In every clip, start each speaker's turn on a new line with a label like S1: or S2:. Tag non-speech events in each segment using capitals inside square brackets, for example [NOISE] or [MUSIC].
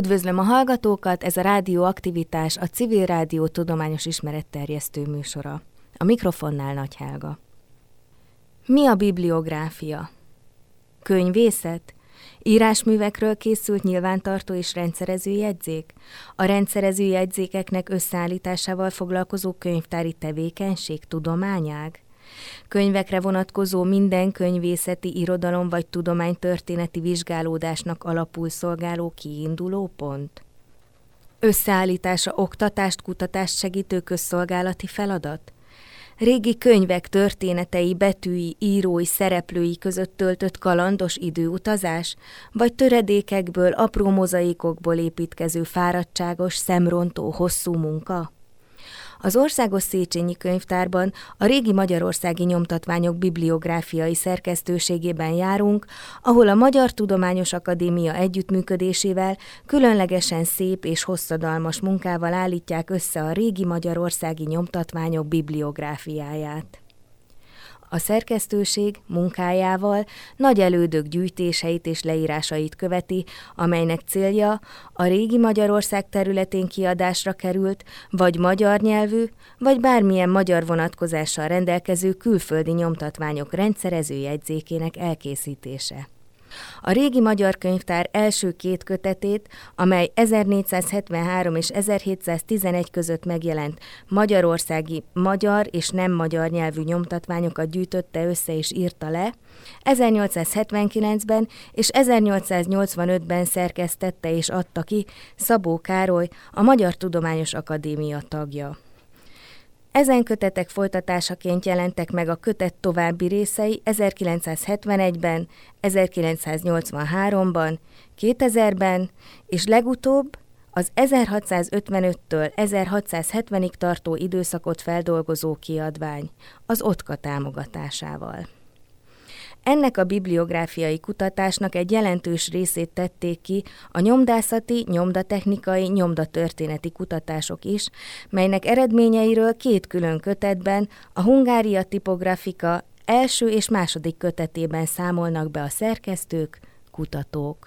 S1: Üdvözlöm a hallgatókat, ez a Rádióaktivitás, a Civil Rádió tudományos ismeretterjesztő műsora. A mikrofonnál Nagy Helga. Mi a bibliográfia? Könyvészet? Írásművekről készült nyilvántartó és rendszerező jegyzék? A rendszerező jegyzékeknek összeállításával foglalkozó könyvtári tevékenység, tudományág? Könyvekre vonatkozó minden könyvészeti, irodalom vagy tudománytörténeti vizsgálódásnak alapul szolgáló kiinduló pont? Összeállítása oktatást, kutatást segítő közszolgálati feladat? Régi könyvek történetei, betűi, írói, szereplői között töltött kalandos időutazás, vagy töredékekből, apró mozaikokból építkező fáradtságos, szemrontó, hosszú munka? Az Országos Széchenyi Könyvtárban a régi magyarországi nyomtatványok bibliográfiai szerkesztőségében járunk, ahol a Magyar Tudományos Akadémia együttműködésével különlegesen szép és hosszadalmas munkával állítják össze a régi magyarországi nyomtatványok bibliográfiáját. A szerkesztőség munkájával nagy elődök gyűjtéseit és leírásait követi, amelynek célja a régi Magyarország területén kiadásra került, vagy magyar nyelvű, vagy bármilyen magyar vonatkozással rendelkező külföldi nyomtatványok rendszerező jegyzékének elkészítése. A régi magyar könyvtár első két kötetét, amely 1473 és 1711 között megjelent magyarországi magyar és nem magyar nyelvű nyomtatványokat gyűjtötte össze és írta le, 1879-ben és 1885-ben szerkesztette és adta ki Szabó Károly, a Magyar Tudományos Akadémia tagja. Ezen kötetek folytatásaként jelentek meg a kötet további részei 1971-ben, 1983-ban, 2000-ben, és legutóbb az 1655-től 1670-ig tartó időszakot feldolgozó kiadvány az OTKA támogatásával. Ennek a bibliográfiai kutatásnak egy jelentős részét tették ki a nyomdászati, nyomdatechnikai, nyomdatörténeti kutatások is, melynek eredményeiről két külön kötetben a Hungária tipografika első és második kötetében számolnak be a szerkesztők, kutatók.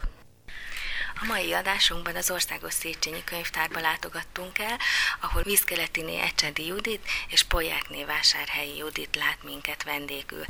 S1: A mai adásunkban az Országos Széchenyi Könyvtárba látogattunk el, ahol Vízkeletiné Ecsedi Judit és Polyákné Vásárhelyi Judit lát minket vendégül.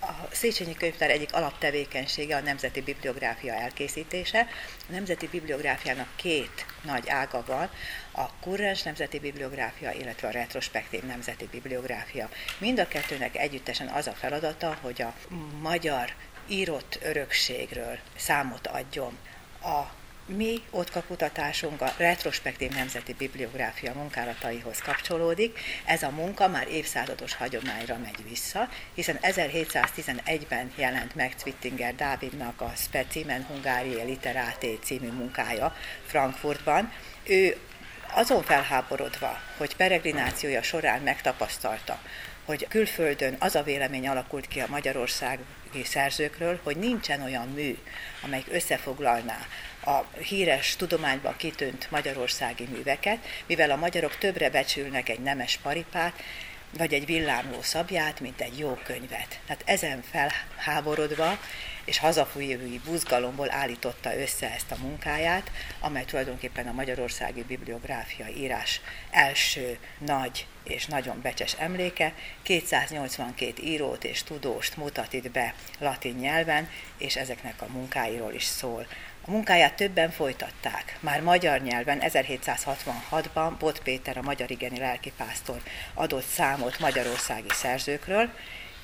S2: A Széchenyi Könyvtár egyik alaptevékenysége a Nemzeti Bibliográfia elkészítése. A Nemzeti Bibliográfiának két nagy ága van, a kurrens nemzeti bibliográfia, illetve a retrospektív nemzeti bibliográfia. Mind a kettőnek együttesen az a feladata, hogy a magyar írott örökségről számot adjon. A mi OTKA kutatásunk a retrospektív nemzeti bibliográfia munkálataihoz kapcsolódik. Ez a munka már évszázados hagyományra megy vissza, hiszen 1711-ben jelent meg Zwittinger Dávidnak a Specimen Hungariae Literate című munkája Frankfurtban. Ő azon felháborodva, hogy peregrinációja során megtapasztalta, hogy külföldön az a vélemény alakult ki a magyarországi szerzőkről, hogy nincsen olyan mű, amelyik összefoglalná a híres tudományban kitűnt magyarországi műveket, mivel a magyarok többre becsülnek egy nemes paripát, vagy egy villámló szabját, mint egy jó könyvet. Tehát ezen felháborodva és hazafújjövői buzgalomból állította össze ezt a munkáját, amely tulajdonképpen a magyarországi bibliográfia írás első nagy és nagyon becses emléke. 282 írót és tudóst mutat itt be latin nyelven, és ezeknek a munkáiról is szól. A munkáját többen folytatták. Már magyar nyelven 1766-ban Bot Péter, a magyar igeni lelkipásztor adott számot magyarországi szerzőkről,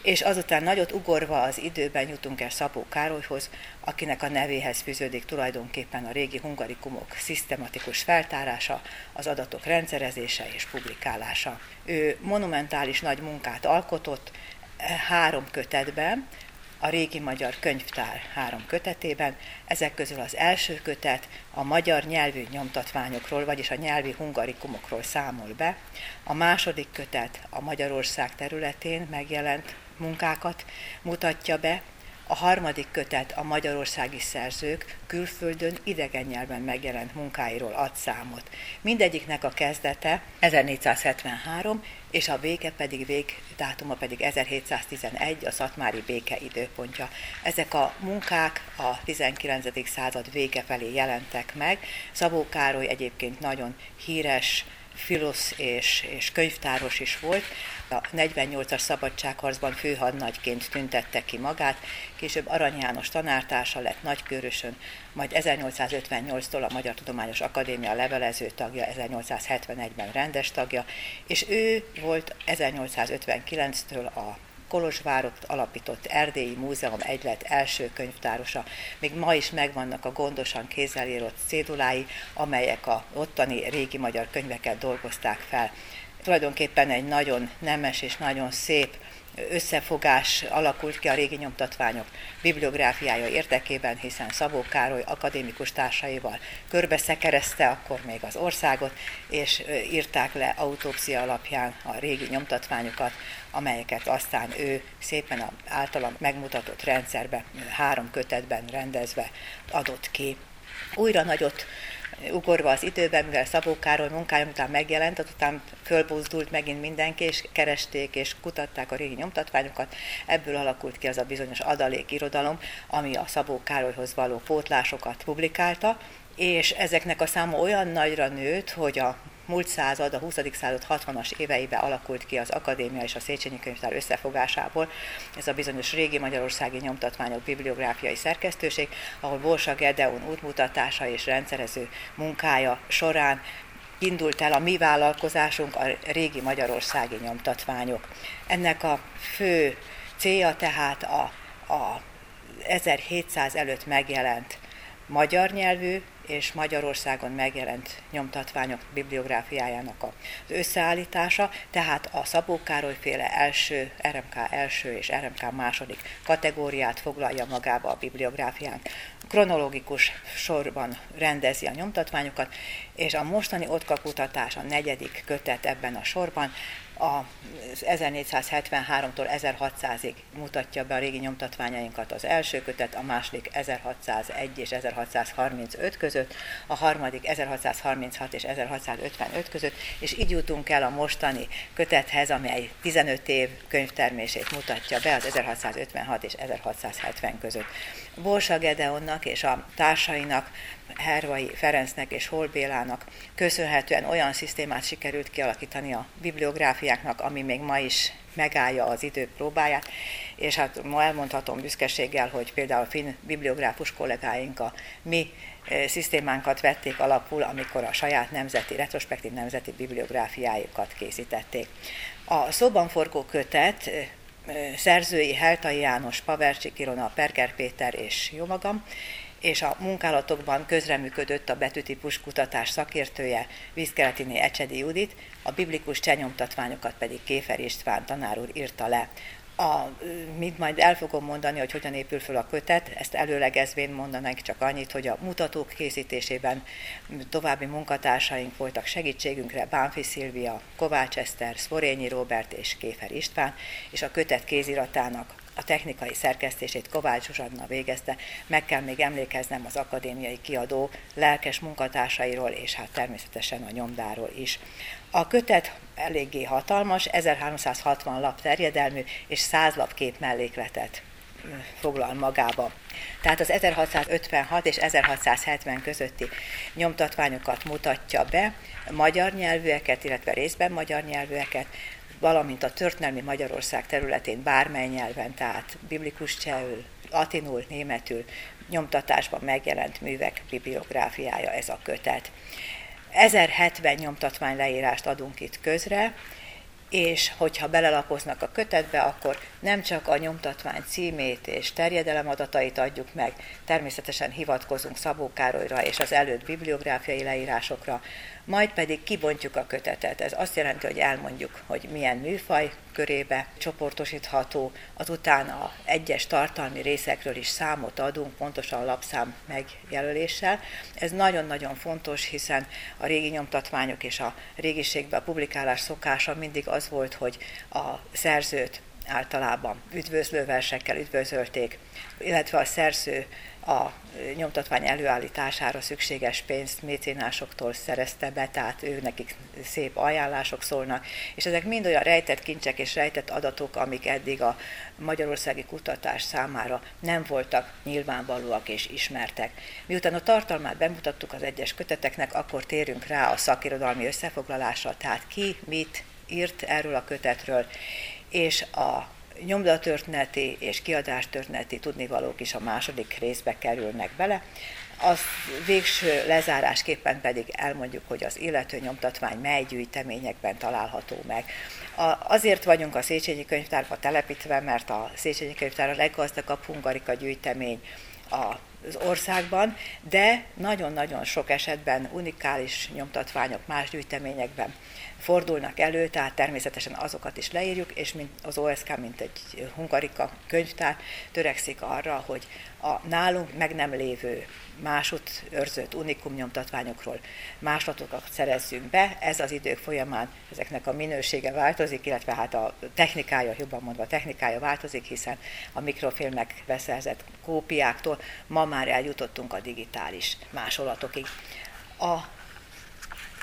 S2: és azután nagyot ugorva az időben jutunk el Szabó Károlyhoz, akinek a nevéhez fűződik tulajdonképpen a régi hungarikumok szisztematikus feltárása, az adatok rendszerezése és publikálása. Ő monumentális nagy munkát alkotott három kötetben, a régi magyar könyvtár három kötetében. Ezek közül az első kötet a magyar nyelvű nyomtatványokról, vagyis a nyelvi hungarikumokról számol be. A második kötet a Magyarország területén megjelent munkákat mutatja be, a harmadik kötet a magyarországi szerzők külföldön idegen nyelven megjelent munkáiról ad számot. Mindegyiknek a kezdete 1473, és a vége pedig vég dátuma pedig 1711, a szatmári béke időpontja. Ezek a munkák a 19. század vége felé jelentek meg. Szabó Károly egyébként nagyon híres filosz és, és könyvtáros is volt. A 48-as szabadságharcban főhadnagyként tüntette ki magát, később Arany János tanártársa lett Nagykörösön, majd 1858-tól a Magyar Tudományos Akadémia levelező tagja, 1871-ben rendes tagja, és ő volt 1859-től a Kolozsvárot alapított Erdélyi Múzeum egylet első könyvtárosa. Még ma is megvannak a gondosan kézzel írott cédulái, amelyek a ottani régi magyar könyveket dolgozták fel. Tulajdonképpen egy nagyon nemes és nagyon szép összefogás alakult ki a régi nyomtatványok bibliográfiája érdekében, hiszen Szabó Károly akadémikus társaival körbeszekerezte akkor még az országot, és írták le autópszia alapján a régi nyomtatványokat, amelyeket aztán ő szépen a általam megmutatott rendszerbe három kötetben rendezve adott ki. Újra nagyot ugorva az időben, mivel Szabó Károly munkája után megjelent, azután fölbuzdult megint mindenki, és keresték és kutatták a régi nyomtatványokat. Ebből alakult ki az a bizonyos adalékirodalom, ami a Szabó Károlyhoz való pótlásokat publikálta, és ezeknek a száma olyan nagyra nőtt, hogy a múlt század, a 20. század 60-as éveiben alakult ki az Akadémia és a Széchenyi Könyvtár összefogásából. Ez a bizonyos régi magyarországi nyomtatványok bibliográfiai szerkesztőség, ahol Borsa Gedeon útmutatása és rendszerező munkája során indult el a mi vállalkozásunk, a régi magyarországi nyomtatványok. Ennek a fő célja tehát a, a 1700 előtt megjelent magyar nyelvű és Magyarországon megjelent nyomtatványok bibliográfiájának az összeállítása, tehát a Szabó Károly féle első, RMK első és RMK második kategóriát foglalja magába a bibliográfián. Kronológikus sorban rendezi a nyomtatványokat, és a mostani Otka kutatás a negyedik kötet ebben a sorban, a 1473-tól 1600-ig mutatja be a régi nyomtatványainkat az első kötet, a második 1601 és 1635 között, a harmadik 1636 és 1655 között, és így jutunk el a mostani kötethez, amely 15 év könyvtermését mutatja be az 1656 és 1670 között. Borsa Gedeonnak és a társainak Hervai Ferencnek és Holbélának köszönhetően olyan szisztémát sikerült kialakítani a bibliográfiáknak, ami még ma is megállja az idő próbáját, és hát ma elmondhatom büszkeséggel, hogy például a finn bibliográfus kollégáink a mi eh, szisztémánkat vették alapul, amikor a saját nemzeti, retrospektív nemzeti bibliográfiájukat készítették. A szóban forgó kötet eh, eh, szerzői Heltai János, Pavercsik Irona, Perker Péter és jó magam, és a munkálatokban közreműködött a betűtípus kutatás szakértője Vízkeletiné Ecsedi Judit, a biblikus csenyomtatványokat pedig Kéfer István tanár úr írta le. A, mint majd el fogom mondani, hogy hogyan épül föl a kötet, ezt előlegezvén mondanánk csak annyit, hogy a mutatók készítésében további munkatársaink voltak segítségünkre, Bánfi Szilvia, Kovács Eszter, Szvorényi Robert és Kéfer István, és a kötet kéziratának a technikai szerkesztését Kovács Zsuzsanna végezte. Meg kell még emlékeznem az akadémiai kiadó lelkes munkatársairól, és hát természetesen a nyomdáról is. A kötet eléggé hatalmas, 1360 lap terjedelmű, és 100 lap két mellékletet foglal magába. Tehát az 1656 és 1670 közötti nyomtatványokat mutatja be, magyar nyelvűeket, illetve részben magyar nyelvűeket, valamint a történelmi Magyarország területén bármely nyelven, tehát biblikus csehül, latinul, németül, nyomtatásban megjelent művek bibliográfiája ez a kötet. 1070 nyomtatvány leírást adunk itt közre, és hogyha belelapoznak a kötetbe, akkor nem csak a nyomtatvány címét és terjedelemadatait adjuk meg, természetesen hivatkozunk Szabó Károlyra és az előtt bibliográfiai leírásokra, majd pedig kibontjuk a kötetet. Ez azt jelenti, hogy elmondjuk, hogy milyen műfaj körébe csoportosítható, azután a egyes tartalmi részekről is számot adunk, pontosan a lapszám megjelöléssel. Ez nagyon-nagyon fontos, hiszen a régi nyomtatványok és a régiségben a publikálás szokása mindig az volt, hogy a szerzőt általában üdvözlő versekkel üdvözölték, illetve a szerző a nyomtatvány előállítására szükséges pénzt mécénásoktól szerezte be, tehát ő nekik szép ajánlások szólnak, és ezek mind olyan rejtett kincsek és rejtett adatok, amik eddig a magyarországi kutatás számára nem voltak nyilvánvalóak és ismertek. Miután a tartalmát bemutattuk az egyes köteteknek, akkor térünk rá a szakirodalmi összefoglalásra, tehát ki mit írt erről a kötetről, és a nyomdatörténeti és kiadástörténeti tudnivalók is a második részbe kerülnek bele. Az végső lezárásképpen pedig elmondjuk, hogy az illető nyomtatvány mely gyűjteményekben található meg. A, azért vagyunk a Széchenyi könyvtárba telepítve, mert a Széchenyi könyvtár a leggazdagabb hungarika gyűjtemény az országban, de nagyon-nagyon sok esetben unikális nyomtatványok más gyűjteményekben fordulnak elő, tehát természetesen azokat is leírjuk, és mint az OSK, mint egy hungarika könyvtár törekszik arra, hogy a nálunk meg nem lévő másút őrzött unikum nyomtatványokról másolatokat szerezzünk be. Ez az idők folyamán ezeknek a minősége változik, illetve hát a technikája, jobban mondva a technikája változik, hiszen a mikrofilmek beszerzett kópiáktól ma már eljutottunk a digitális másolatokig. A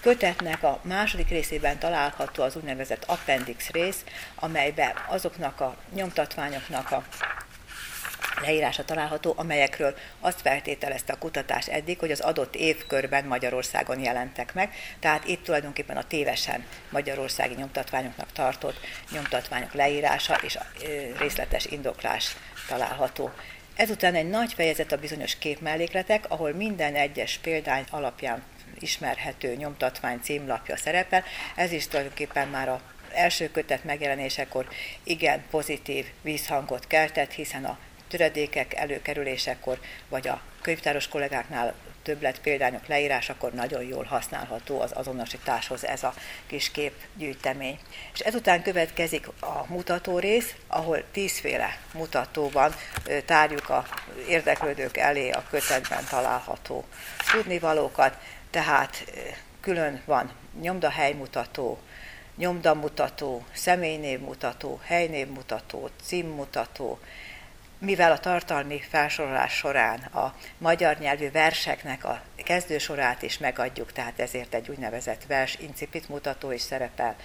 S2: kötetnek a második részében található az úgynevezett appendix rész, amelyben azoknak a nyomtatványoknak a leírása található, amelyekről azt feltételezte a kutatás eddig, hogy az adott évkörben Magyarországon jelentek meg, tehát itt tulajdonképpen a tévesen magyarországi nyomtatványoknak tartott nyomtatványok leírása és részletes indoklás található. Ezután egy nagy fejezet a bizonyos képmellékletek, ahol minden egyes példány alapján ismerhető nyomtatvány címlapja szerepel. Ez is tulajdonképpen már a első kötet megjelenésekor igen pozitív vízhangot keltett, hiszen a töredékek előkerülésekor, vagy a könyvtáros kollégáknál többlet példányok leírásakor nagyon jól használható az azonosításhoz ez a kis képgyűjtemény. És ezután következik a mutató rész, ahol tízféle mutatóban tárjuk a érdeklődők elé a kötetben található tudnivalókat, tehát külön van nyomdahelymutató, nyomdamutató, személynévmutató, helynévmutató, címmutató, mivel a tartalmi felsorolás során a magyar nyelvű verseknek a kezdősorát is megadjuk, tehát ezért egy úgynevezett vers incipit mutató is szerepel.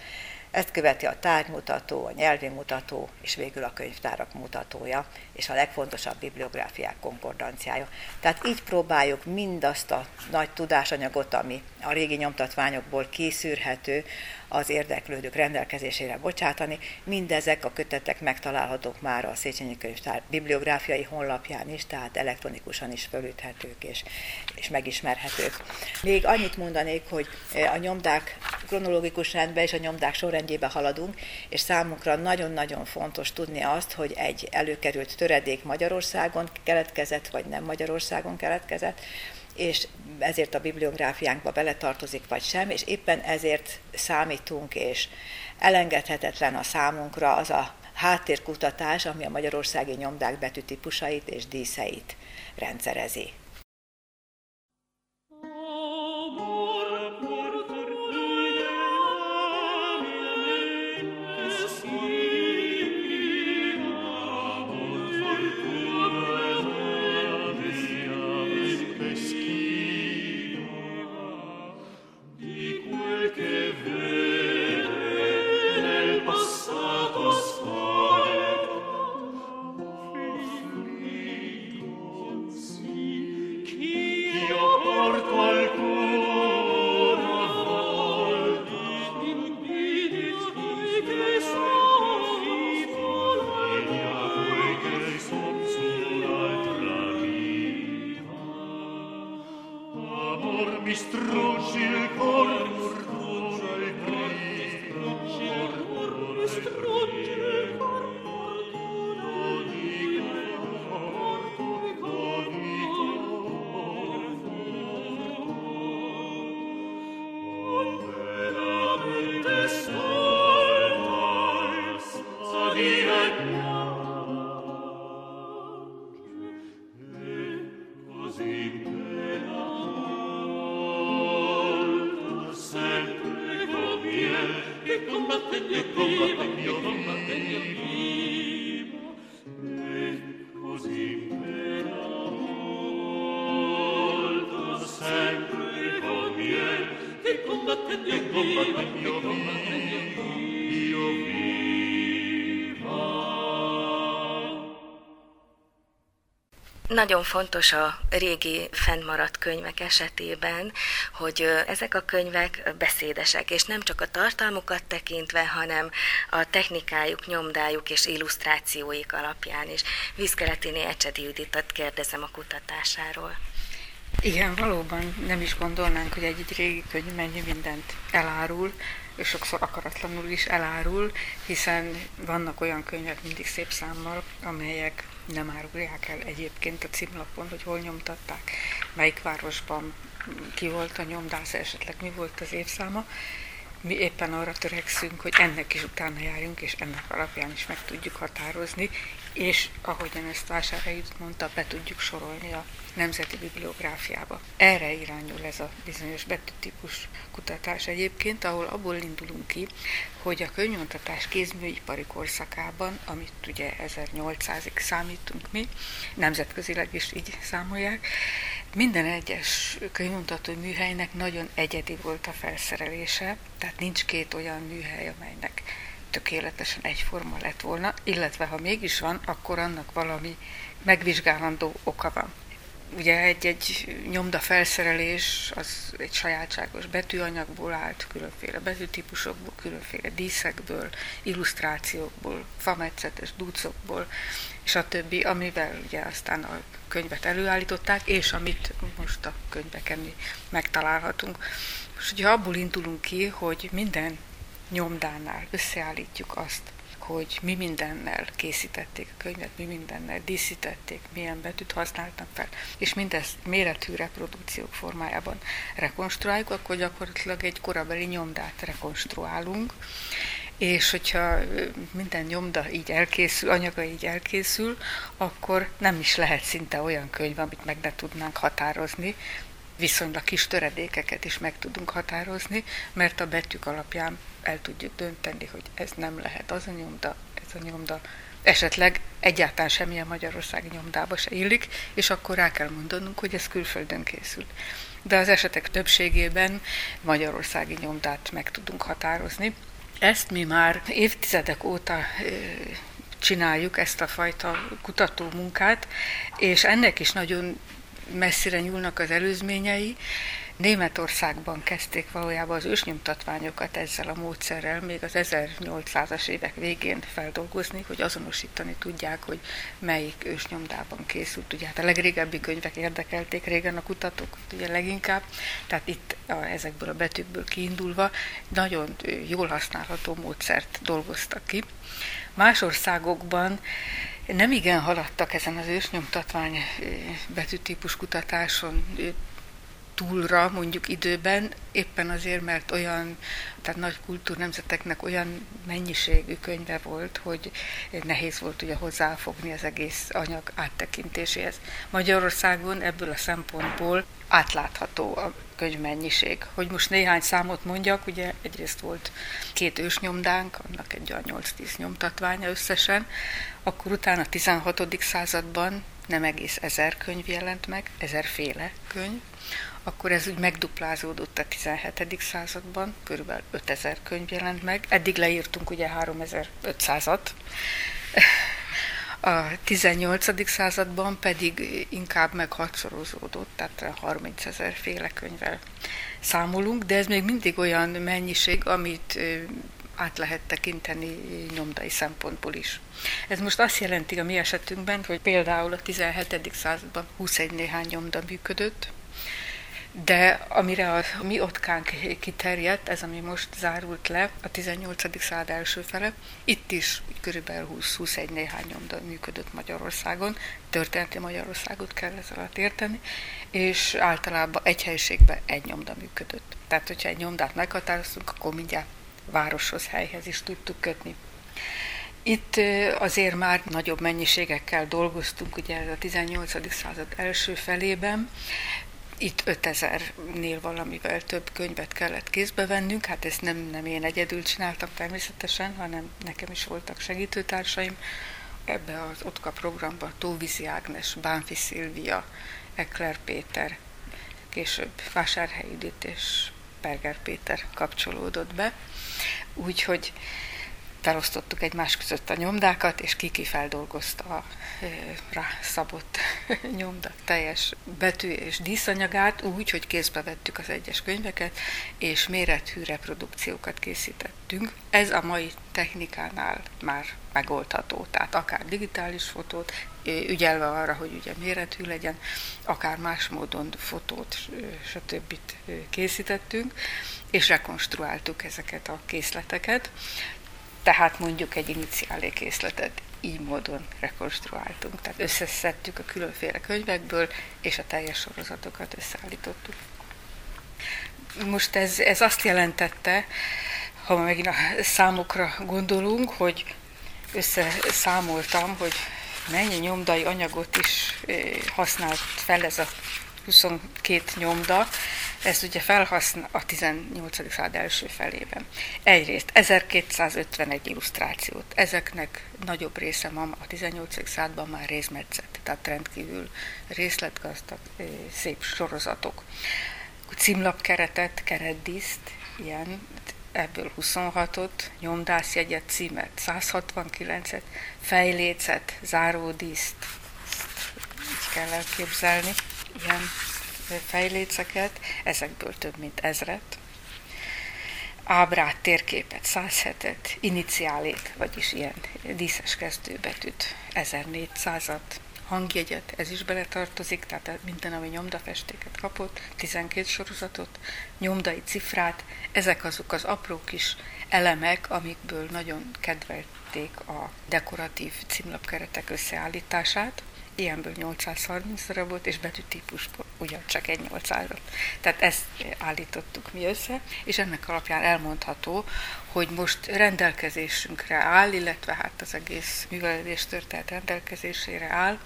S2: Ezt követi a tárgymutató, a nyelvi mutató, és végül a könyvtárak mutatója, és a legfontosabb bibliográfiák konkordanciája. Tehát így próbáljuk mindazt a nagy tudásanyagot, ami a régi nyomtatványokból kiszűrhető, az érdeklődők rendelkezésére bocsátani. Mindezek a kötetek megtalálhatók már a Széchenyi Könyvtár bibliográfiai honlapján is, tehát elektronikusan is fölüthetők és, és megismerhetők. Még annyit mondanék, hogy e, a nyomdák kronológikus rendben és a nyomdák sorrendjébe haladunk, és számunkra nagyon-nagyon fontos tudni azt, hogy egy előkerült töredék Magyarországon keletkezett, vagy nem Magyarországon keletkezett, és ezért a bibliográfiánkba beletartozik, vagy sem, és éppen ezért számítunk, és elengedhetetlen a számunkra az a háttérkutatás, ami a magyarországi nyomdák betűtípusait és díszeit rendszerezi.
S1: Nagyon fontos a régi fennmaradt könyvek esetében, hogy ezek a könyvek beszédesek, és nem csak a tartalmukat tekintve, hanem a technikájuk, nyomdájuk és illusztrációik alapján is. Vízkeletiné Ecsedi Juditot kérdezem a kutatásáról.
S3: Igen, valóban nem is gondolnánk, hogy egy, egy régi könyv mennyi mindent elárul, és sokszor akaratlanul is elárul, hiszen vannak olyan könyvek mindig szép számmal, amelyek nem árulják el egyébként a címlapon, hogy hol nyomtatták, melyik városban ki volt a nyomdász, esetleg mi volt az évszáma. Mi éppen arra törekszünk, hogy ennek is utána járjunk, és ennek alapján is meg tudjuk határozni, és ahogyan ezt Vásárhelyi mondta, be tudjuk sorolni a nemzeti bibliográfiába. Erre irányul ez a bizonyos betűtípus kutatás egyébként, ahol abból indulunk ki, hogy a könyvontatás kézműipari korszakában, amit ugye 1800-ig számítunk mi, nemzetközileg is így számolják, minden egyes könyvontató műhelynek nagyon egyedi volt a felszerelése, tehát nincs két olyan műhely, amelynek tökéletesen egyforma lett volna, illetve ha mégis van, akkor annak valami megvizsgálandó oka van. Ugye egy-egy nyomda felszerelés az egy sajátságos betűanyagból állt, különféle betűtípusokból, különféle díszekből, illusztrációkból, fametszetes dúcokból, és a többi, amivel ugye aztán a könyvet előállították, és amit most a könyveken megtalálhatunk. És ugye abból indulunk ki, hogy minden nyomdánál összeállítjuk azt, hogy mi mindennel készítették a könyvet, mi mindennel díszítették, milyen betűt használtak fel, és mindezt méretű reprodukciók formájában rekonstruáljuk, akkor gyakorlatilag egy korabeli nyomdát rekonstruálunk, és hogyha minden nyomda így elkészül, anyaga így elkészül, akkor nem is lehet szinte olyan könyv, amit meg ne tudnánk határozni, viszonylag kis töredékeket is meg tudunk határozni, mert a betűk alapján el tudjuk dönteni, hogy ez nem lehet az a nyomda, ez a nyomda, esetleg egyáltalán semmilyen magyarországi nyomdába se illik, és akkor rá kell mondanunk, hogy ez külföldön készül. De az esetek többségében magyarországi nyomdát meg tudunk határozni. Ezt mi már évtizedek óta csináljuk, ezt a fajta kutató munkát, és ennek is nagyon messzire nyúlnak az előzményei. Németországban kezdték valójában az ősnyomtatványokat ezzel a módszerrel még az 1800-as évek végén feldolgozni, hogy azonosítani tudják, hogy melyik ősnyomdában készült. Ugye hát a legrégebbi könyvek érdekelték régen a kutatókat ugye leginkább, tehát itt a, ezekből a betűkből kiindulva nagyon jól használható módszert dolgoztak ki. Más országokban nem igen haladtak ezen az ősnyomtatvány betűtípus kutatáson túlra mondjuk időben, éppen azért, mert olyan, tehát nagy kultúrnemzeteknek olyan mennyiségű könyve volt, hogy nehéz volt ugye hozzáfogni az egész anyag áttekintéséhez. Magyarországon ebből a szempontból átlátható a könyvmennyiség. Hogy most néhány számot mondjak, ugye egyrészt volt két ősnyomdánk, annak egy a 8-10 nyomtatványa összesen, akkor utána a 16. században nem egész ezer könyv jelent meg, ezerféle könyv, akkor ez úgy megduplázódott a 17. században, körülbelül 5000 könyv jelent meg, eddig leírtunk ugye 3500-at, a 18. században pedig inkább meg hatszorozódott, tehát 30 ezer féle könyvvel számolunk, de ez még mindig olyan mennyiség, amit át lehet tekinteni nyomdai szempontból is. Ez most azt jelenti a mi esetünkben, hogy például a 17. században 21 néhány nyomda működött, de amire a mi otkánk kiterjedt, ez ami most zárult le, a 18. század első fele, itt is körülbelül 20-21 néhány nyomda működött Magyarországon, történeti Magyarországot kell ez alatt érteni, és általában egy helyiségben egy nyomda működött. Tehát, hogyha egy nyomdát meghatároztunk, akkor mindjárt városhoz, helyhez is tudtuk kötni. Itt azért már nagyobb mennyiségekkel dolgoztunk, ugye ez a 18. század első felében, itt 5000-nél valamivel több könyvet kellett kézbe vennünk, hát ezt nem, nem én egyedül csináltam természetesen, hanem nekem is voltak segítőtársaim. Ebbe az OTKA programba Tóvizi Ágnes, Bánfi Szilvia, Ekler Péter, később Vásárhelyi és Berger Péter kapcsolódott be. Úgyhogy felosztottuk egymás között a nyomdákat, és Kiki feldolgozta a rá szabott [LAUGHS] nyomda teljes betű és díszanyagát úgy, hogy kézbe vettük az egyes könyveket, és méretű reprodukciókat készítettünk. Ez a mai technikánál már megoldható, tehát akár digitális fotót, ügyelve arra, hogy ugye méretű legyen, akár más módon fotót, stb. készítettünk, és rekonstruáltuk ezeket a készleteket. Tehát mondjuk egy iniciálé készletet így módon rekonstruáltunk. Tehát összeszedtük a különféle könyvekből, és a teljes sorozatokat összeállítottuk. Most ez, ez azt jelentette, ha megint a számokra gondolunk, hogy összeszámoltam, hogy mennyi nyomdai anyagot is eh, használt fel ez a 22 nyomda, ez ugye felhasznál a 18. század első felében. Egyrészt 1251 illusztrációt, ezeknek nagyobb része ma a 18. században már részmetszett, tehát rendkívül részletgazdag, szép sorozatok. Címlapkeretet, keretdíszt, ilyen, ebből 26-ot, nyomdászjegyet, címet, 169-et, fejlécet, záródíszt, így kell elképzelni, ilyen fejléceket, ezekből több mint ezret, ábrát, térképet, 107-et, iniciálét, vagyis ilyen díszes kezdőbetűt, 1400-at, hangjegyet, ez is beletartozik, tehát minden, ami nyomdafestéket kapott, 12 sorozatot, nyomdai cifrát, ezek azok az apró kis elemek, amikből nagyon kedvelték a dekoratív címlapkeretek összeállítását, ilyenből 830 darabot, és betűtípusból ugyancsak egy 800-at. Tehát ezt állítottuk mi össze, és ennek alapján elmondható, hogy most rendelkezésünkre áll, illetve hát az egész művelődés történet rendelkezésére áll,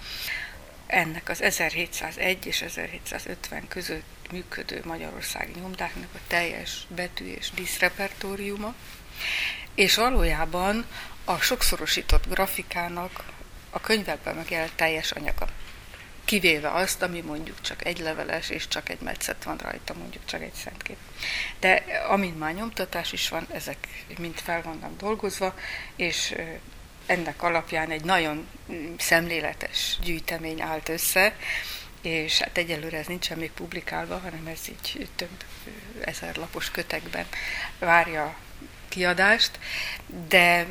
S3: ennek az 1701 és 1750 között működő magyarországi nyomdáknak a teljes betű és díszrepertóriuma, és valójában a sokszorosított grafikának a könyvekben megjelent teljes anyaga. Kivéve azt, ami mondjuk csak egy leveles, és csak egy metszet van rajta, mondjuk csak egy szentkép. De amint már nyomtatás is van, ezek mind fel vannak dolgozva, és ennek alapján egy nagyon mm, szemléletes gyűjtemény állt össze, és hát egyelőre ez nincsen még publikálva, hanem ez így több ezer lapos kötekben várja kiadást, de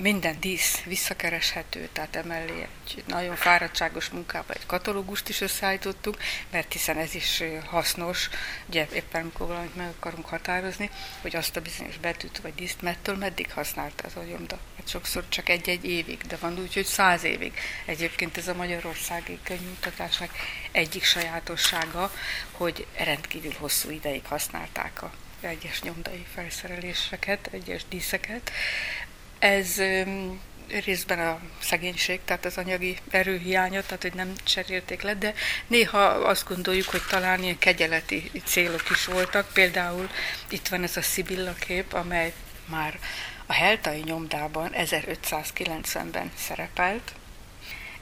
S3: minden dísz visszakereshető, tehát emellé egy nagyon fáradtságos munkába egy katalógust is összeállítottuk, mert hiszen ez is hasznos, ugye éppen amikor valamit meg akarunk határozni, hogy azt a bizonyos betűt vagy díszt mettől meddig használta az agyomda. Hát sokszor csak egy-egy évig, de van úgy, hogy száz évig. Egyébként ez a magyarországi könyvmutatásnak egyik sajátossága, hogy rendkívül hosszú ideig használták a egyes nyomdai felszereléseket, egyes díszeket. Ez részben a szegénység, tehát az anyagi erőhiánya, tehát hogy nem cserélték le, de néha azt gondoljuk, hogy talán ilyen kegyeleti célok is voltak. Például itt van ez a Szibilla kép, amely már a Heltai nyomdában 1590-ben szerepelt,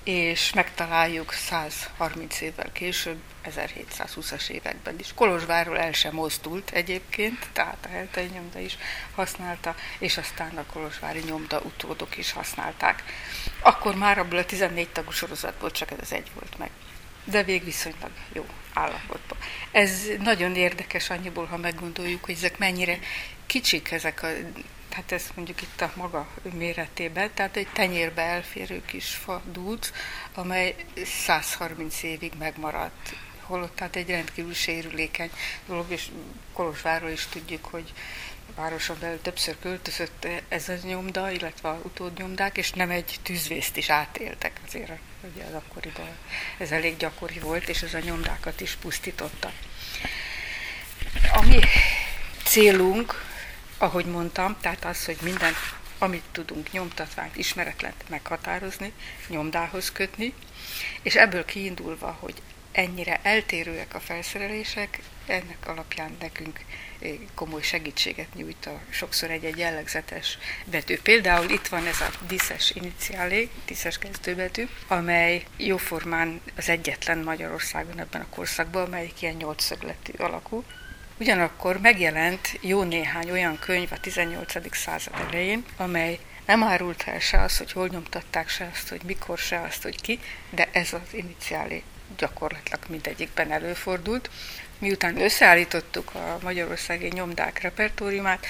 S3: és megtaláljuk 130 évvel később, 1720-as években is. Kolozsvárról el sem mozdult egyébként, tehát a Heltei nyomda is használta, és aztán a kolozsvári nyomda utódok is használták. Akkor már abból a 14 tagú sorozatból csak ez az egy volt meg. De vég viszonylag jó állapotban. Ez nagyon érdekes annyiból, ha meggondoljuk, hogy ezek mennyire kicsik ezek a hát ez mondjuk itt a maga méretében, tehát egy tenyérbe elférő kis fa dúc, amely 130 évig megmaradt holott tehát egy rendkívül sérülékeny dolog, és Kolozsvárról is tudjuk, hogy városon belül többször költözött ez a nyomda, illetve a utódnyomdák, és nem egy tűzvészt is átéltek azért, hogy az akkoriban ez elég gyakori volt, és ez a nyomdákat is pusztította. A mi célunk ahogy mondtam, tehát az, hogy minden, amit tudunk nyomtatványt, ismeretlent meghatározni, nyomdához kötni, és ebből kiindulva, hogy ennyire eltérőek a felszerelések, ennek alapján nekünk eh, komoly segítséget nyújt a sokszor egy-egy jellegzetes betű. Például itt van ez a diszes iniciálé, diszes kezdőbetű, amely jóformán az egyetlen Magyarországon ebben a korszakban, amelyik ilyen nyolcszögletű alakú, Ugyanakkor megjelent jó néhány olyan könyv a 18. század elején, amely Nem árult el se az, hogy hol nyomtatták, se azt, hogy mikor, se azt, hogy ki, de ez az iniciálé gyakorlatilag mindegyikben előfordult. Miután összeállítottuk a magyarországi nyomdák repertóriumát,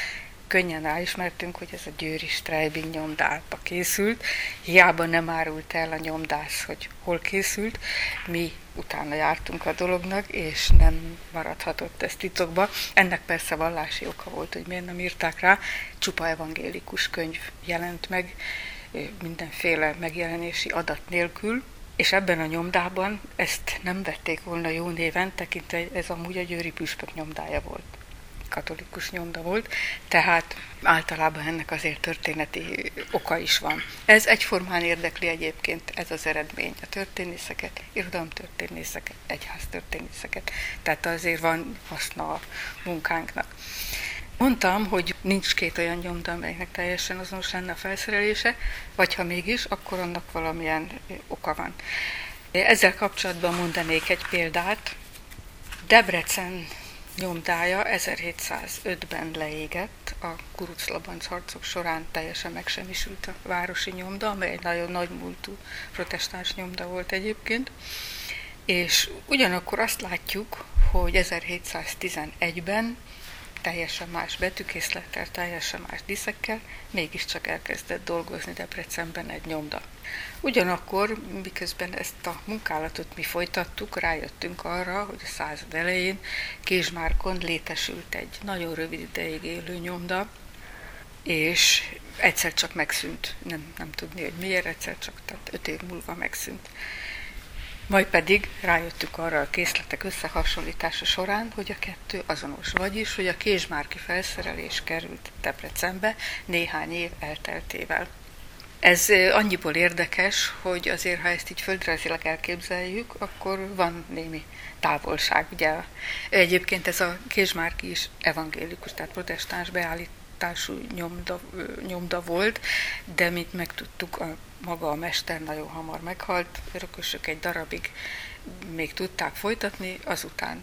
S3: könnyen ráismertünk, hogy ez a Győri Streibing nyomdába készült. Hiába nem árult el a nyomdász, hogy hol készült. Mi utána jártunk a dolognak, és nem maradhatott ez titokba. Ennek persze vallási oka volt, hogy miért nem írták rá. Csupa evangélikus könyv jelent meg, mindenféle megjelenési adat nélkül, és ebben a nyomdában ezt nem vették volna jó néven, tekintve ez amúgy a Győri Püspök nyomdája volt katolikus nyomda volt, tehát általában ennek azért történeti oka is van. Ez egyformán érdekli egyébként ez az eredmény a történészeket, irodalomtörténészeket, egyháztörténészeket, tehát azért van haszna a munkánknak. Mondtam, hogy nincs két olyan nyomda, amelynek teljesen azonos lenne a felszerelése, vagy ha mégis, akkor annak valamilyen oka van. Ezzel kapcsolatban mondanék egy példát. Debrecen nyomdája 1705-ben leégett, a kuruclabanc harcok során teljesen megsemmisült a városi nyomda, amely egy nagyon nagy múltú protestáns nyomda volt egyébként, és ugyanakkor azt látjuk, hogy 1711-ben teljesen más betűkészlettel, teljesen más diszekkel, mégiscsak elkezdett dolgozni Debrecenben egy nyomda. Ugyanakkor, miközben ezt a munkálatot mi folytattuk, rájöttünk arra, hogy a század elején Kézsmárkon létesült egy nagyon rövid ideig élő nyomda, és egyszer csak megszűnt. Nem, nem tudni, hogy miért, egyszer csak, tehát öt év múlva megszűnt. Majd pedig rájöttük arra a készletek összehasonlítása során, hogy a kettő azonos, vagyis, hogy a kézsmárki felszerelés került Debrecenbe néhány év elteltével. Ez annyiból érdekes, hogy azért, ha ezt így földrajzilag elképzeljük, akkor van némi távolság. Ugye egyébként ez a kézsmárki is evangélikus, tehát protestáns beállítású nyomda, nyomda volt, de mint megtudtuk, a maga a mester nagyon hamar meghalt, örökösök egy darabig még tudták folytatni, azután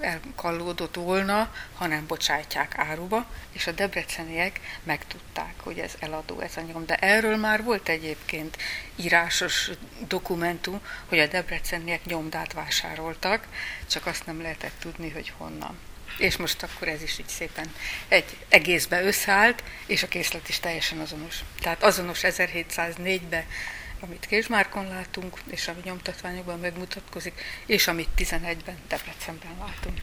S3: elkallódott volna, hanem bocsátják áruba, és a debreceniek megtudták, hogy ez eladó, ez a nyom. De erről már volt egyébként írásos dokumentum, hogy a debreceniek nyomdát vásároltak, csak azt nem lehetett tudni, hogy honnan. És most akkor ez is így szépen egy egészbe összeállt, és a készlet is teljesen azonos. Tehát azonos 1704-ben amit Kézsmárkon látunk, és ami nyomtatványokban megmutatkozik, és amit 11-ben Debrecenben látunk.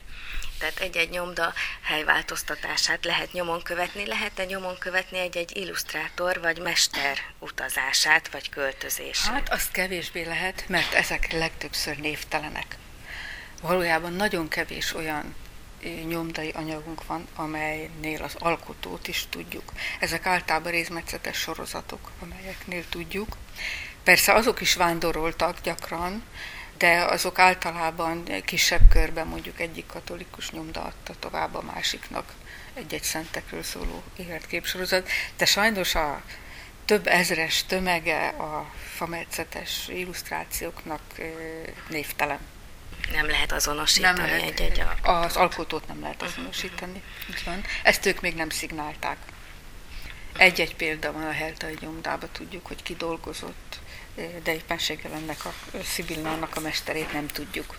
S1: Tehát egy-egy nyomda helyváltoztatását lehet nyomon követni, lehet-e nyomon követni egy-egy illusztrátor vagy mester utazását vagy költözését?
S3: Hát azt kevésbé lehet, mert ezek legtöbbször névtelenek. Valójában nagyon kevés olyan nyomdai anyagunk van, amelynél az alkotót is tudjuk. Ezek általában részmetszetes sorozatok, amelyeknél tudjuk. Persze azok is vándoroltak gyakran, de azok általában kisebb körben mondjuk egyik katolikus nyomda adta tovább a másiknak egy-egy szentekről szóló életképsorozat, de sajnos a több ezres tömege a fametszetes illusztrációknak névtelen.
S1: Nem lehet azonosítani
S3: nem lehet,
S1: egy-egy
S3: Az alkotót nem lehet azonosítani. Így van. Ezt ők még nem szignálták. Egy-egy példa van a Heltai nyomdába, tudjuk, hogy ki dolgozott, de éppenséggel ennek a Szibillának a mesterét nem tudjuk.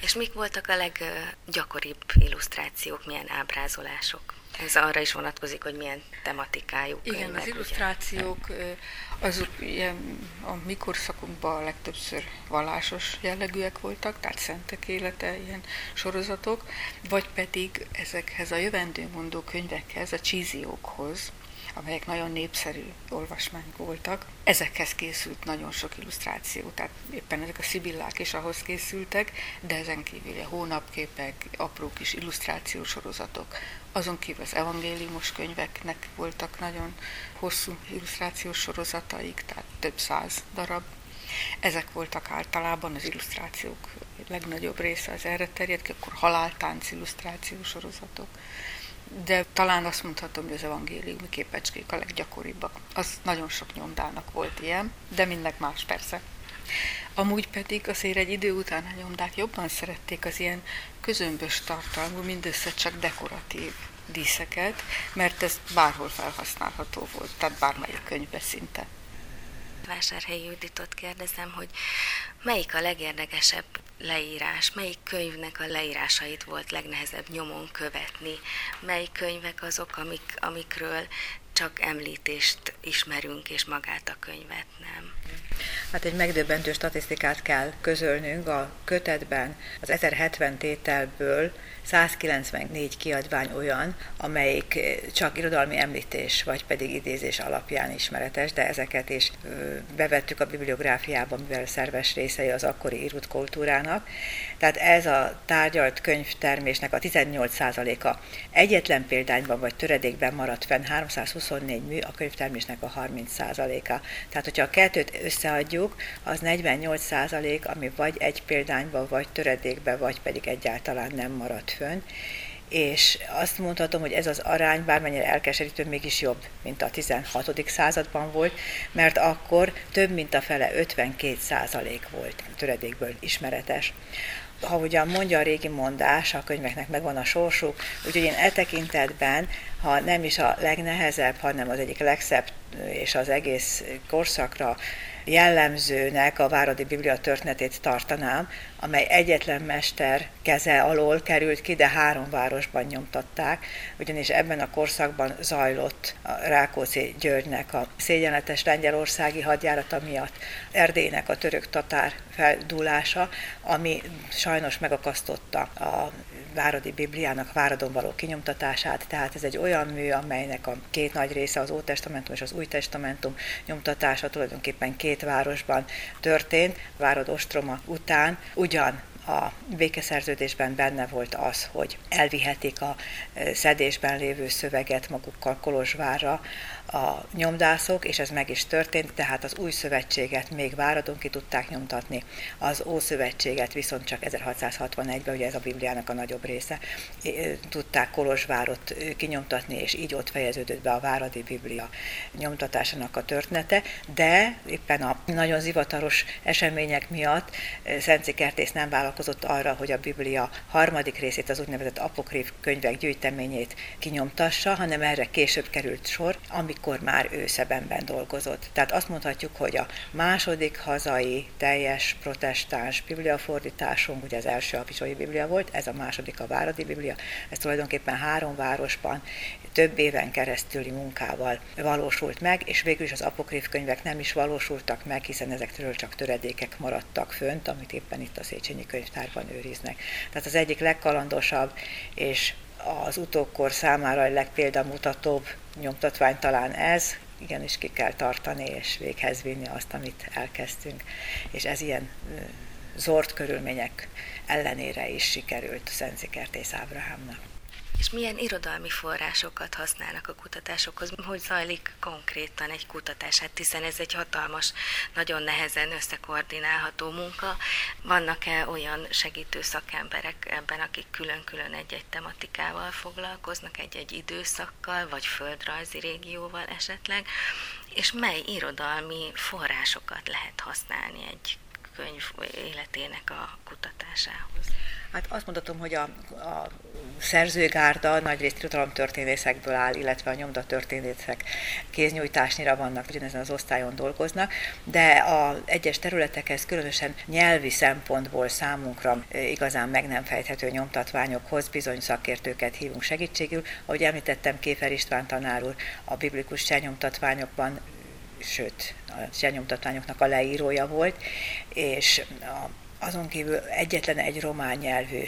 S1: És mik voltak a leggyakoribb illusztrációk, milyen ábrázolások? Ez arra is vonatkozik, hogy milyen tematikájuk.
S3: Igen, könyvek, az illusztrációk ugye? azok ilyen, a mi korszakunkban legtöbbször vallásos jellegűek voltak, tehát szentek élete, ilyen sorozatok, vagy pedig ezekhez a jövendőmondó könyvekhez, a csíziókhoz, amelyek nagyon népszerű olvasmányok voltak. Ezekhez készült nagyon sok illusztráció, tehát éppen ezek a szibillák is ahhoz készültek, de ezen kívül a hónapképek, apró kis illusztrációs sorozatok, azon kívül az evangéliumos könyveknek voltak nagyon hosszú illusztrációs sorozataik, tehát több száz darab. Ezek voltak általában az illusztrációk legnagyobb része az erre terjedt akkor haláltánc illusztrációs sorozatok. De talán azt mondhatom, hogy az evangéliumi képecskék a leggyakoribbak. Az nagyon sok nyomdának volt ilyen, de mindnek más persze. Amúgy pedig azért egy idő után a nyomdák jobban szerették az ilyen közömbös tartalmú, mindössze csak dekoratív díszeket, mert ez bárhol felhasználható volt, tehát bármelyik könyvbe szinte.
S1: Vásárhelyi Juditot kérdezem, hogy melyik a legérdekesebb leírás, melyik könyvnek a leírásait volt legnehezebb nyomon követni, melyik könyvek azok, amik, amikről csak említést ismerünk, és magát a könyvet nem.
S2: Hát egy megdöbbentő statisztikát kell közölnünk a kötetben. Az 1070 tételből 194 kiadvány olyan, amelyik csak irodalmi említés, vagy pedig idézés alapján ismeretes, de ezeket is bevettük a bibliográfiába, mivel szerves részei az akkori írott kultúrának. Tehát ez a tárgyalt könyvtermésnek a 18%-a egyetlen példányban vagy töredékben maradt fenn, 324 mű, a könyvtermésnek a 30%-a. Tehát, hogyha a kettőt összeadjuk, az 48%, ami vagy egy példányban, vagy töredékben, vagy pedig egyáltalán nem maradt fönn és azt mondhatom, hogy ez az arány bármennyire elkeserítő, mégis jobb, mint a 16. században volt, mert akkor több mint a fele 52 százalék volt töredékből ismeretes ha ugyan mondja a régi mondás, a könyveknek megvan a sorsuk, úgyhogy én e tekintetben, ha nem is a legnehezebb, hanem az egyik legszebb és az egész korszakra jellemzőnek a Váradi Biblia történetét tartanám, amely egyetlen mester keze alól került ki, de három városban nyomtatták, ugyanis ebben a korszakban zajlott a Rákóczi Györgynek a szégyenletes lengyelországi hadjárata miatt Erdélynek a török-tatár feldúlása, ami sajnos megakasztotta a Váradi Bibliának Váradon való kinyomtatását, tehát ez egy olyan mű, amelynek a két nagy része, az Ótestamentum és az Új Testamentum nyomtatása tulajdonképpen két városban történt, Várad Ostroma után, ugyan a békeszerződésben benne volt az, hogy elvihetik a szedésben lévő szöveget magukkal Kolozsvárra, a nyomdászok, és ez meg is történt, tehát az új szövetséget még Váradon ki tudták nyomtatni, az Ószövetséget viszont csak 1661-ben, ugye ez a Bibliának a nagyobb része, tudták Kolozsvárot kinyomtatni, és így ott fejeződött be a Váradi Biblia nyomtatásának a története, de éppen a nagyon zivataros események miatt Szenci Kertész nem vállalkozott arra, hogy a Biblia harmadik részét, az úgynevezett apokrif könyvek gyűjteményét kinyomtassa, hanem erre később került sor, amik amikor már ő Szebenben dolgozott. Tehát azt mondhatjuk, hogy a második hazai teljes protestáns bibliafordításunk, ugye az első a Picsói Biblia volt, ez a második a Váradi Biblia, ez tulajdonképpen három városban több éven keresztüli munkával valósult meg, és végül is az apokrif könyvek nem is valósultak meg, hiszen ezektől csak töredékek maradtak fönt, amit éppen itt a Széchenyi könyvtárban őriznek. Tehát az egyik legkalandosabb és az utókor számára a legpéldamutatóbb nyomtatvány talán ez, igenis ki kell tartani és véghez vinni azt, amit elkezdtünk. És ez ilyen zord körülmények ellenére is sikerült Szent Kertész Ábrahámnak.
S1: És milyen irodalmi forrásokat használnak a kutatásokhoz? Hogy zajlik konkrétan egy kutatás? Hát hiszen ez egy hatalmas, nagyon nehezen összekoordinálható munka. Vannak-e olyan segítő szakemberek ebben, akik külön-külön egy-egy tematikával foglalkoznak, egy-egy időszakkal, vagy földrajzi régióval esetleg? És mely irodalmi forrásokat lehet használni egy könyv életének a kutatásához?
S2: Hát azt mondhatom, hogy a, a szerzőgárda nagyrészt történészekből áll, illetve a nyomdatörténészek kéznyújtásnyira vannak, ugyanezen az osztályon dolgoznak, de a egyes területekhez, különösen nyelvi szempontból számunkra igazán meg nem fejthető nyomtatványokhoz bizony szakértőket hívunk segítségül. Ahogy említettem, Kéfer István tanár úr a biblikus nyomtatványokban sőt, a zsenyomtatványoknak a leírója volt, és azon kívül egyetlen egy román nyelvű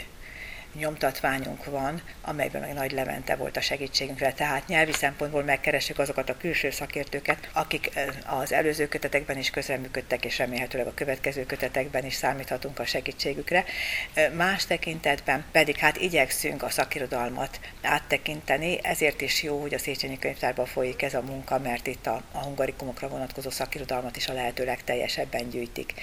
S2: nyomtatványunk van, amelyben meg Nagy Levente volt a segítségünkre. Tehát nyelvi szempontból megkeressük azokat a külső szakértőket, akik eh, az előző kötetekben is közreműködtek, és remélhetőleg a következő kötetekben is számíthatunk a segítségükre. Eh, más tekintetben pedig hát igyekszünk a szakirodalmat áttekinteni, ezért is jó, hogy a Széchenyi könyvtárban folyik ez a munka, mert itt a, a hungarikumokra vonatkozó szakirodalmat is a lehető legteljesebben gyűjtik.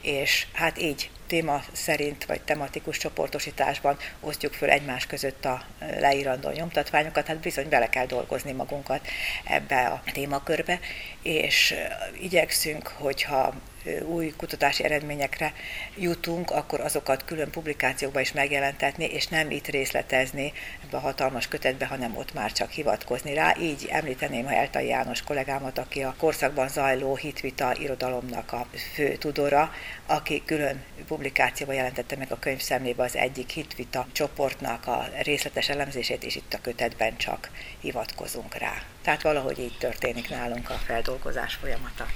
S2: És hát így téma szerint, vagy tematikus csoportosításban osztjuk föl egymás között a leírandó nyomtatványokat, hát bizony bele kell dolgozni magunkat ebbe a témakörbe, és igyekszünk, hogyha új kutatási eredményekre jutunk, akkor azokat külön publikációkba is megjelentetni, és nem itt részletezni a hatalmas kötetbe, hanem ott már csak hivatkozni rá. Így említeném a Eltai János kollégámat, aki a korszakban zajló hitvita irodalomnak a fő tudora, aki külön publikációban jelentette meg a könyvszemlébe az egyik hitvita csoportnak a részletes elemzését, és itt a kötetben csak hivatkozunk rá. Tehát valahogy így történik nálunk a feldolgozás folyamata.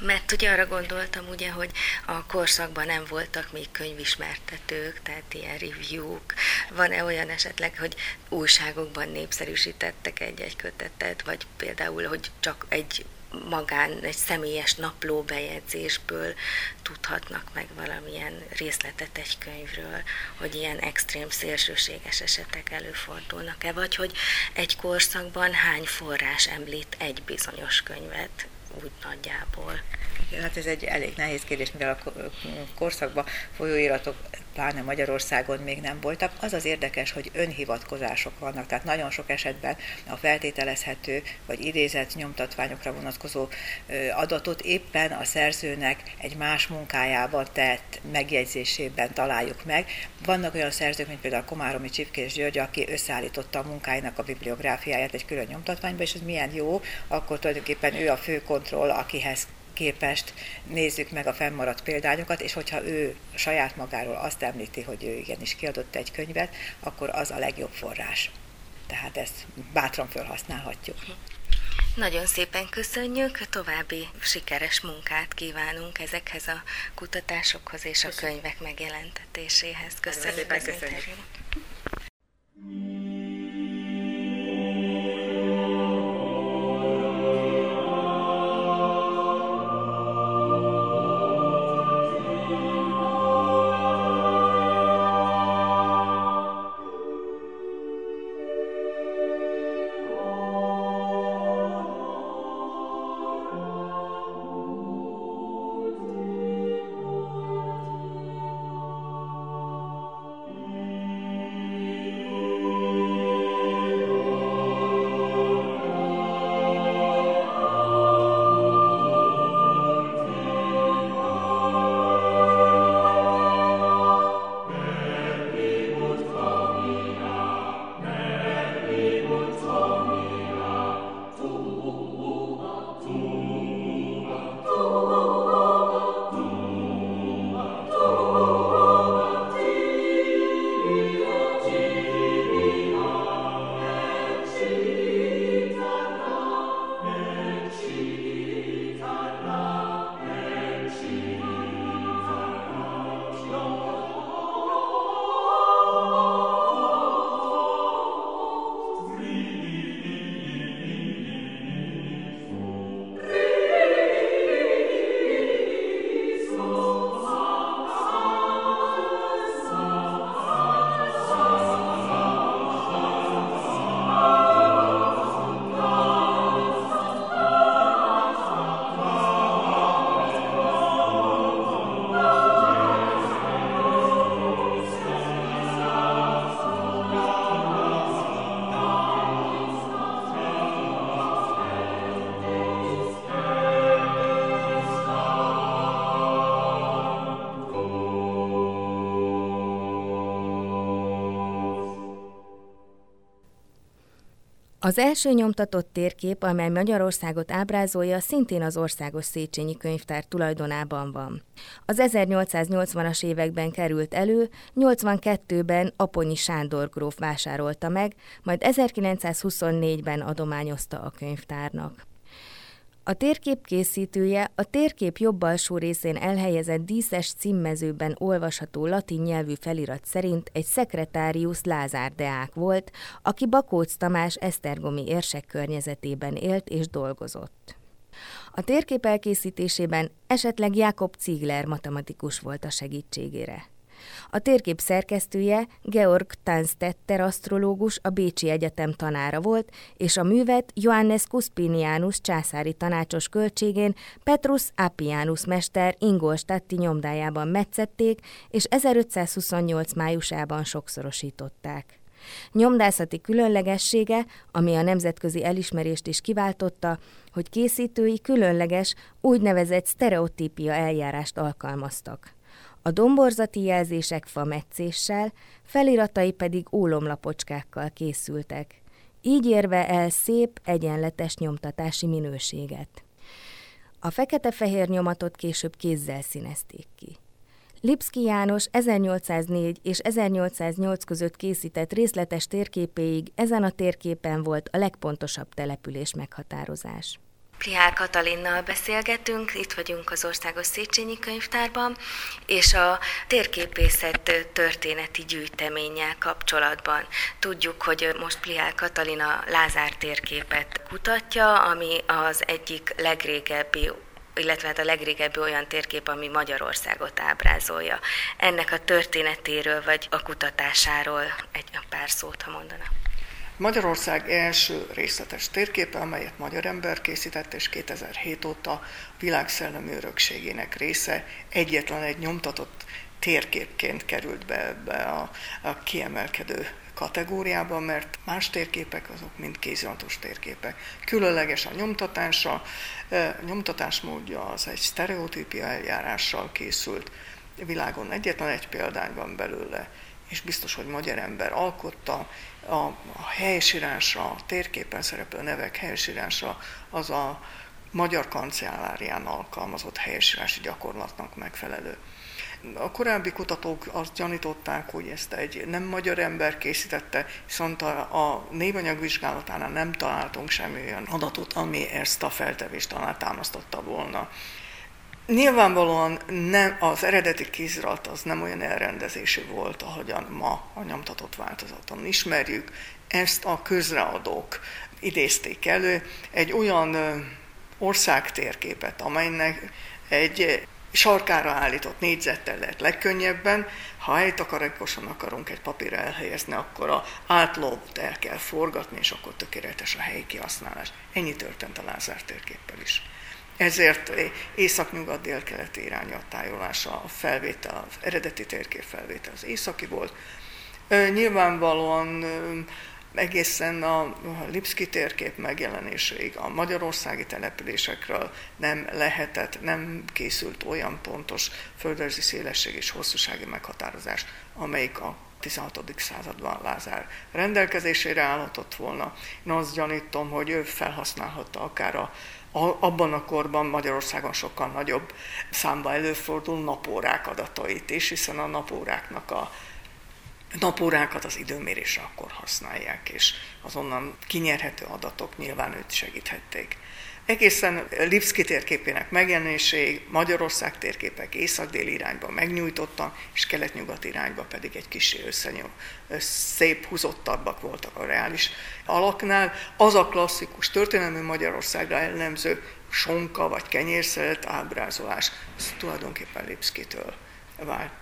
S1: Mert ugye arra gondoltam, ugye, hogy a korszakban nem voltak még könyvismertetők, tehát ilyen review-k. Van-e olyan esetleg, hogy újságokban népszerűsítettek egy-egy kötetet, vagy például, hogy csak egy magán, egy személyes napló bejegyzésből tudhatnak meg valamilyen részletet egy könyvről, hogy ilyen extrém szélsőséges esetek előfordulnak-e, vagy hogy egy korszakban hány forrás említ egy bizonyos könyvet, úgy nagyjából.
S2: Hát ez egy elég nehéz kérdés, mivel a korszakban folyóiratok pláne Magyarországon még nem voltak. Az az érdekes, hogy önhivatkozások vannak, tehát nagyon sok esetben a feltételezhető vagy idézett nyomtatványokra vonatkozó adatot éppen a szerzőnek egy más munkájában tett megjegyzésében találjuk meg. Vannak olyan szerzők, mint például Komáromi Csipkés György, aki összeállította a munkáinak a bibliográfiáját egy külön nyomtatványba, és ez milyen jó, akkor tulajdonképpen ő a fő kontroll, akihez képest nézzük meg a fennmaradt példányokat, és hogyha ő saját magáról azt említi, hogy ő igenis kiadott egy könyvet, akkor az a legjobb forrás. Tehát ezt bátran felhasználhatjuk.
S1: Nagyon szépen köszönjük, további sikeres munkát kívánunk ezekhez a kutatásokhoz és a könyvek megjelentetéséhez. Köszönjük.
S2: Köszönjük. köszönjük.
S1: Az első nyomtatott térkép, amely Magyarországot ábrázolja, szintén az Országos Széchenyi Könyvtár tulajdonában van. Az 1880-as években került elő, 82-ben Aponyi Sándor gróf vásárolta meg, majd 1924-ben adományozta a könyvtárnak. A térkép készítője a térkép jobb alsó részén elhelyezett díszes címmezőben olvasható latin nyelvű felirat szerint egy szekretárius Lázár Deák volt, aki Bakóc Tamás esztergomi érsek környezetében élt és dolgozott. A térkép elkészítésében esetleg Jákob Ziegler matematikus volt a segítségére. A térkép szerkesztője Georg Tanstetter asztrológus, a Bécsi Egyetem tanára volt, és a művet Johannes Cuspinianus császári tanácsos költségén Petrus Appianus mester Ingolstadti nyomdájában metszették, és 1528 májusában sokszorosították. Nyomdászati különlegessége, ami a nemzetközi elismerést is kiváltotta, hogy készítői különleges, úgynevezett sztereotípia eljárást alkalmaztak. A domborzati jelzések fametszéssel, feliratai pedig ólomlapocskákkal készültek, így érve el szép, egyenletes nyomtatási minőséget. A fekete-fehér nyomatot később kézzel színezték ki. Lipski János 1804 és 1808 között készített részletes térképéig ezen a térképen volt a legpontosabb település meghatározás. Prihál Katalinnal beszélgetünk, itt vagyunk az Országos Széchenyi Könyvtárban, és a térképészet történeti gyűjteménnyel kapcsolatban. Tudjuk, hogy most Prihál Katalina Lázár térképet kutatja, ami az egyik legrégebbi illetve hát a legrégebbi olyan térkép, ami Magyarországot ábrázolja. Ennek a történetéről vagy a kutatásáról egy pár szót, ha mondana.
S4: Magyarország első részletes térképe, amelyet magyar ember készített, és 2007 óta világszellemi örökségének része, egyetlen egy nyomtatott térképként került be ebbe a, a kiemelkedő kategóriába, mert más térképek azok mind kéziratos térképek. Különleges a nyomtatása, a nyomtatás módja az egy sztereotípia eljárással készült, világon egyetlen egy példány van belőle, és biztos, hogy magyar ember alkotta, a, a helyesírása, a térképen szereplő nevek helyesírása az a magyar kancellárián alkalmazott helyesírási gyakorlatnak megfelelő. A korábbi kutatók azt gyanították, hogy ezt egy nem magyar ember készítette, viszont a, a névanyag vizsgálatánál nem találtunk semmi olyan adatot, ami ezt a feltevést támasztotta volna. Nyilvánvalóan nem, az eredeti kézirat az nem olyan elrendezésű volt, ahogyan ma a nyomtatott változaton ismerjük. Ezt a közreadók idézték elő, egy olyan országtérképet, amelynek egy sarkára állított négyzettel lehet legkönnyebben. Ha helytakarékosan akarunk egy papírra elhelyezni, akkor a átlót el kell forgatni, és akkor tökéletes a helyi kihasználás. Ennyi történt a Lázár térképpel is. Ezért észak-nyugat délkeleti irányú a tájolása, a felvétel, az eredeti térkép felvétel az északi volt. Nyilvánvalóan egészen a Lipszki térkép megjelenéséig a magyarországi településekről nem lehetett, nem készült olyan pontos földrajzi szélesség és hosszúsági meghatározás, amelyik a 16. században Lázár rendelkezésére állhatott volna. Én azt gyanítom, hogy ő felhasználhatta akár a abban a korban Magyarországon sokkal nagyobb számba előfordul napórák adatait is, hiszen a napóráknak a napórákat az időmérésre akkor használják, és azonnan kinyerhető adatok nyilván őt segíthették. Egészen Lipszki térképének megjelenéséig Magyarország térképek észak-dél irányba megnyújtottan, és kelet-nyugat irányba pedig egy kis összenyom, szép húzottabbak voltak a reális alaknál. Az a klasszikus történelmi Magyarországra jellemző sonka vagy kenyérszeret ábrázolás, az tulajdonképpen Lipszkitől vált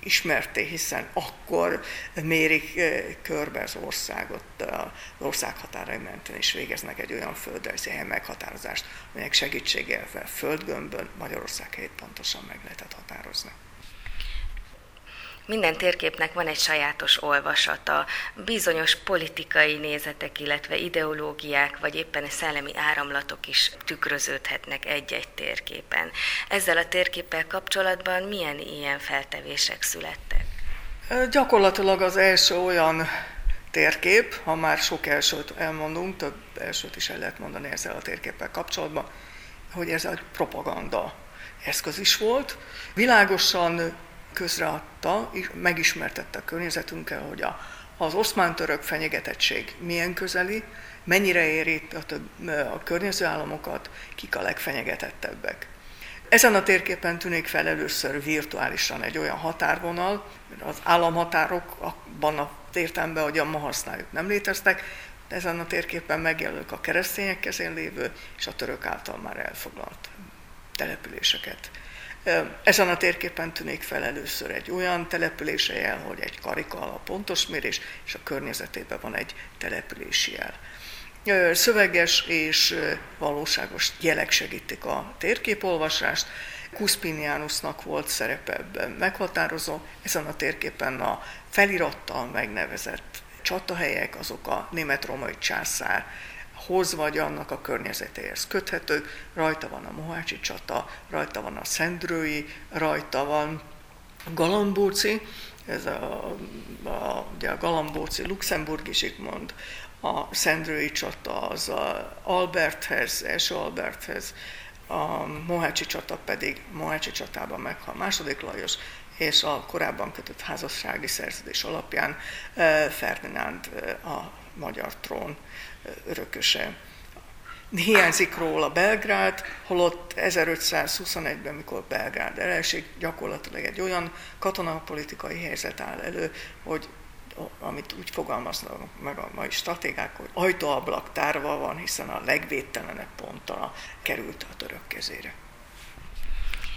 S4: ismerté, hiszen akkor mérik eh, körbe az országot, az ország határai mentén is végeznek egy olyan földrajzi hely meghatározást, amelyek segítségével földgömbön Magyarország helyét pontosan meg lehetett határozni.
S1: Minden térképnek van egy sajátos olvasata, bizonyos politikai nézetek, illetve ideológiák, vagy éppen szellemi áramlatok is tükröződhetnek egy-egy térképen. Ezzel a térképpel kapcsolatban milyen ilyen feltevések születtek?
S4: Gyakorlatilag az első olyan térkép, ha már sok elsőt elmondunk, több elsőt is el lehet mondani ezzel a térképpel kapcsolatban, hogy ez egy propaganda eszköz is volt. Világosan közreadta, megismertette a környezetünkkel, hogy a, az oszmán-török fenyegetettség milyen közeli, mennyire éri a, több, a környező államokat, kik a legfenyegetettebbek. Ezen a térképen tűnik fel először virtuálisan egy olyan határvonal, az államhatárok abban a értelemben, hogy a ma használjuk, nem léteztek, de ezen a térképen megjelölik a keresztények kezén lévő és a török által már elfoglalt településeket. Ezen a térképen tűnik fel először egy olyan települése jel, hogy egy karika a pontos mérés, és a környezetében van egy települési jel. Szöveges és valóságos jelek segítik a térképolvasást. Cuspinianusnak volt szerepe ebben meghatározó, ezen a térképen a felirattal megnevezett
S5: csatahelyek azok a német-római császár hoz vagy annak a környezetéhez köthetők. Rajta van a Mohácsi csata, rajta van a Szendrői, rajta van Galambóci, ez a, a, ugye a Galambóci Luxemburgi Zsigmond, a Szendrői csata az a Alberthez, első Alberthez, a Mohácsi csata pedig Mohácsi csatában meghal második Lajos, és a korábban kötött házassági szerződés alapján eh, Ferdinánd eh, a magyar trón örököse. Hiányzik róla Belgrád, holott 1521-ben, mikor Belgrád elesik, gyakorlatilag egy olyan katonapolitikai helyzet áll elő, hogy amit úgy fogalmaznak meg a mai stratégák, hogy ajtóablak tárva van, hiszen a legvédtelenebb ponta került a török kezére.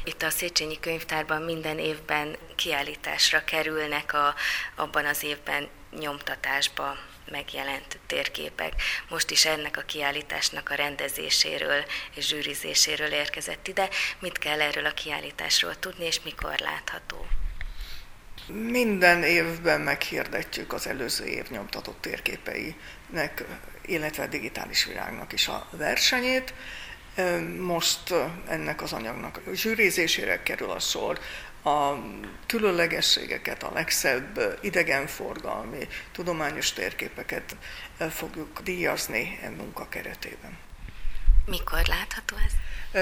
S6: Itt a Széchenyi Könyvtárban minden évben kiállításra kerülnek a, abban az évben nyomtatásba megjelent térképek. Most is ennek a kiállításnak a rendezéséről és zsűrizéséről érkezett ide. Mit kell erről a kiállításról tudni, és mikor látható?
S5: Minden évben meghirdetjük az előző év nyomtatott térképeinek, illetve a digitális világnak is a versenyét. Most ennek az anyagnak a zsűrizésére kerül a sor, a különlegességeket, a legszebb idegenforgalmi, tudományos térképeket fogjuk díjazni e munka keretében.
S6: Mikor látható ez?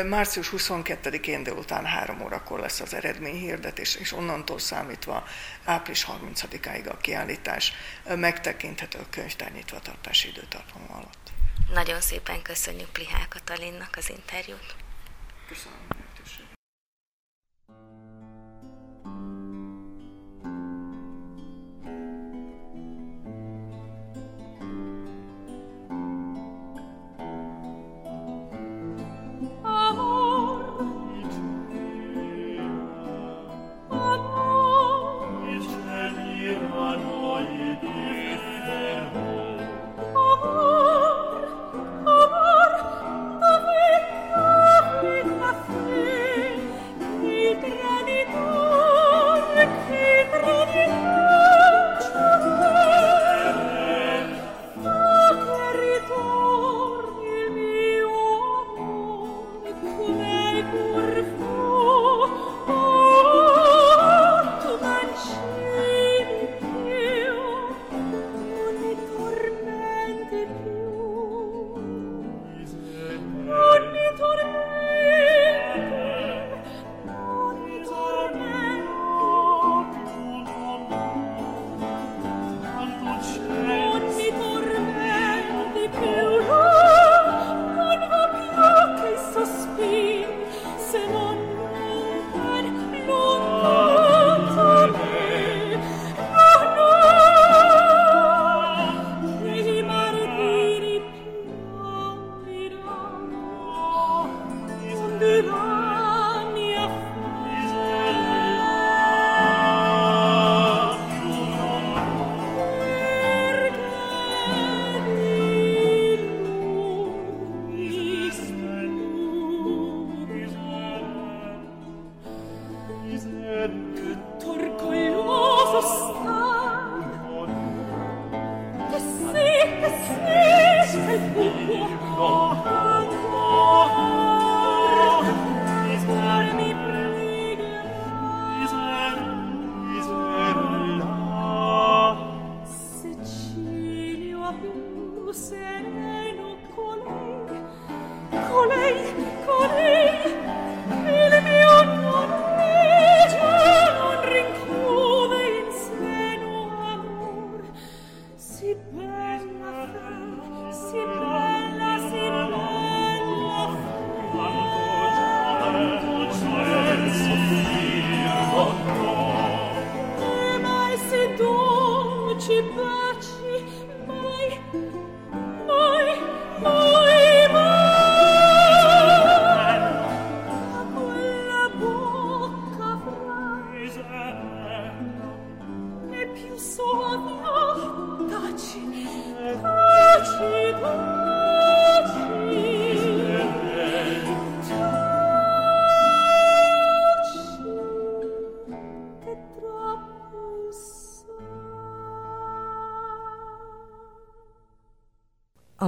S5: Március 22-én délután 3 órakor lesz az eredményhirdetés, és onnantól számítva április 30-áig a kiállítás megtekinthető a könyvtár nyitvatartási időtartam alatt.
S6: Nagyon szépen köszönjük Plihál Katalinnak az interjút.
S5: Köszönöm.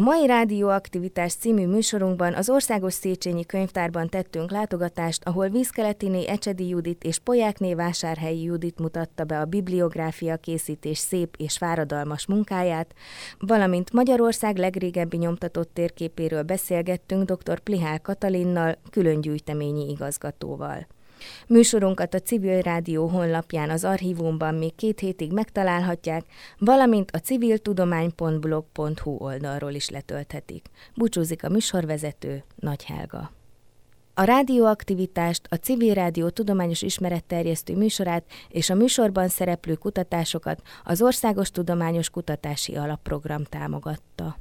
S1: Mai Rádióaktivitás című műsorunkban az Országos Széchenyi Könyvtárban tettünk látogatást, ahol Vízkeletiné Ecsedi Judit és Pojákné Vásárhelyi Judit mutatta be a bibliográfia készítés szép és fáradalmas munkáját, valamint Magyarország legrégebbi nyomtatott térképéről beszélgettünk dr. Plihál Katalinnal, külön gyűjteményi igazgatóval. Műsorunkat a Civil Rádió honlapján az archívumban még két hétig megtalálhatják, valamint a civiltudomány.blog.hu oldalról is letölthetik. Búcsúzik a műsorvezető, Nagy Helga. A rádióaktivitást, a Civil Rádió tudományos ismeretterjesztő műsorát és a műsorban szereplő kutatásokat az Országos Tudományos Kutatási Alapprogram támogatta.